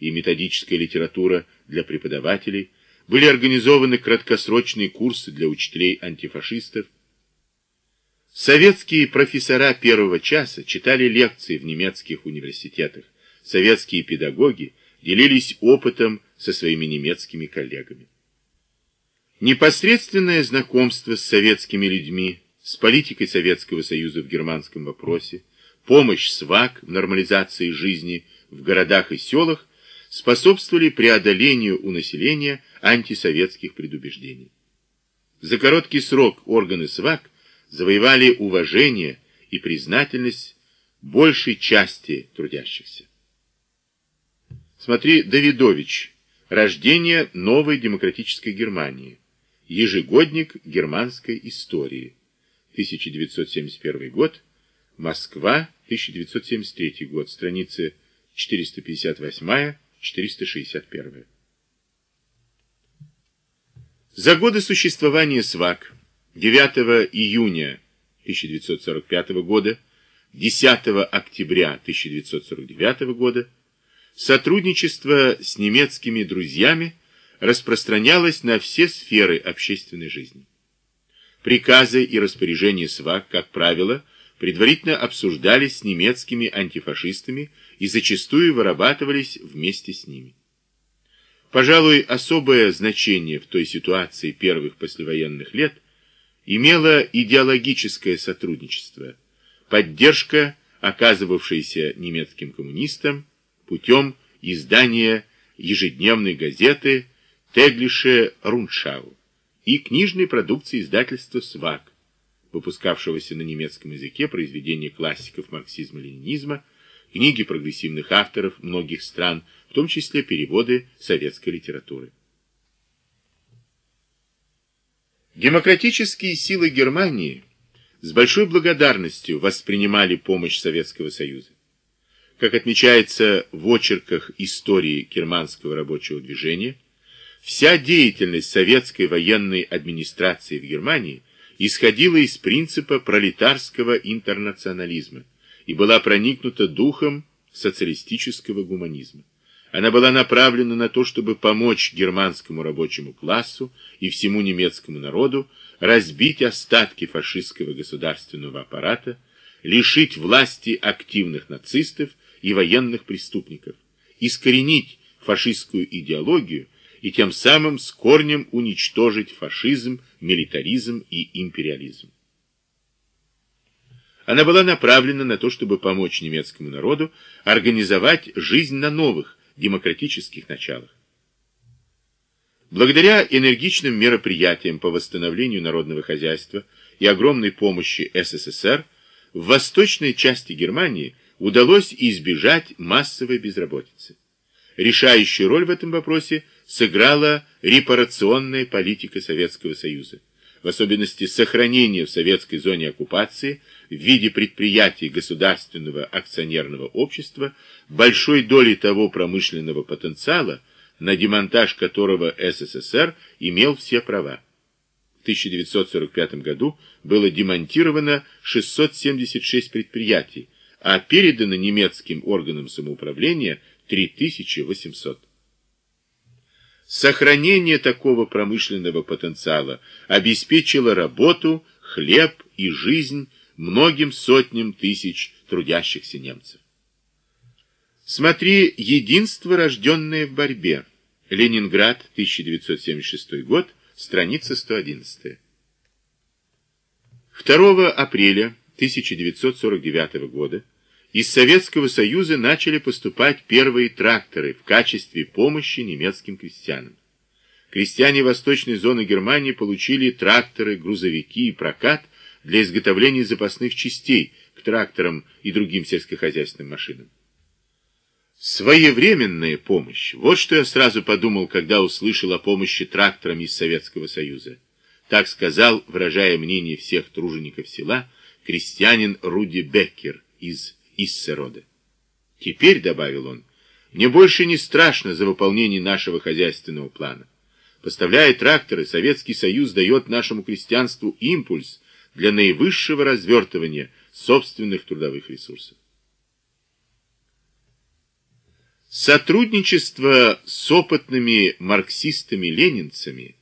и методическая литература для преподавателей, были организованы краткосрочные курсы для учителей-антифашистов. Советские профессора первого часа читали лекции в немецких университетах. Советские педагоги делились опытом со своими немецкими коллегами. Непосредственное знакомство с советскими людьми, с политикой Советского Союза в германском вопросе, помощь СВАК в нормализации жизни в городах и селах способствовали преодолению у населения антисоветских предубеждений. За короткий срок органы СВАК завоевали уважение и признательность большей части трудящихся. Смотри, Давидович. Рождение новой демократической Германии. Ежегодник германской истории. 1971 год. Москва, 1973 год. Страницы 458-461. За годы существования СВАК 9 июня 1945 года, 10 октября 1949 года сотрудничество с немецкими друзьями распространялось на все сферы общественной жизни. Приказы и распоряжения СВАК, как правило, предварительно обсуждались с немецкими антифашистами и зачастую вырабатывались вместе с ними. Пожалуй, особое значение в той ситуации первых послевоенных лет имело идеологическое сотрудничество, поддержка, оказывавшаяся немецким коммунистам путем издания ежедневной газеты «Теглише Руншау» и книжной продукции издательства «Свак», выпускавшегося на немецком языке произведения классиков марксизма-ленинизма, книги прогрессивных авторов многих стран, в том числе переводы советской литературы. Демократические силы Германии с большой благодарностью воспринимали помощь Советского Союза. Как отмечается в очерках истории германского рабочего движения, вся деятельность советской военной администрации в Германии исходила из принципа пролетарского интернационализма и была проникнута духом социалистического гуманизма. Она была направлена на то, чтобы помочь германскому рабочему классу и всему немецкому народу разбить остатки фашистского государственного аппарата, лишить власти активных нацистов и военных преступников, искоренить фашистскую идеологию и тем самым с корнем уничтожить фашизм, милитаризм и империализм. Она была направлена на то, чтобы помочь немецкому народу организовать жизнь на новых, демократических началах. Благодаря энергичным мероприятиям по восстановлению народного хозяйства и огромной помощи СССР в восточной части Германии удалось избежать массовой безработицы. Решающую роль в этом вопросе сыграла репарационная политика Советского Союза, в особенности сохранение в советской зоне оккупации в виде предприятий государственного акционерного общества большой доли того промышленного потенциала, на демонтаж которого СССР имел все права. В 1945 году было демонтировано 676 предприятий, а передано немецким органам самоуправления 3800. Сохранение такого промышленного потенциала обеспечило работу, хлеб и жизнь многим сотням тысяч трудящихся немцев. Смотри «Единство, рожденное в борьбе». Ленинград, 1976 год, страница 111. 2 апреля 1949 года из Советского Союза начали поступать первые тракторы в качестве помощи немецким крестьянам. Крестьяне восточной зоны Германии получили тракторы, грузовики и прокат для изготовления запасных частей к тракторам и другим сельскохозяйственным машинам. Своевременная помощь. Вот что я сразу подумал, когда услышал о помощи тракторам из Советского Союза. Так сказал, выражая мнение всех тружеников села, крестьянин Руди Беккер из Иссерода. Теперь, добавил он, мне больше не страшно за выполнение нашего хозяйственного плана. Поставляя тракторы, Советский Союз дает нашему крестьянству импульс для наивысшего развертывания собственных трудовых ресурсов. Сотрудничество с опытными марксистами-ленинцами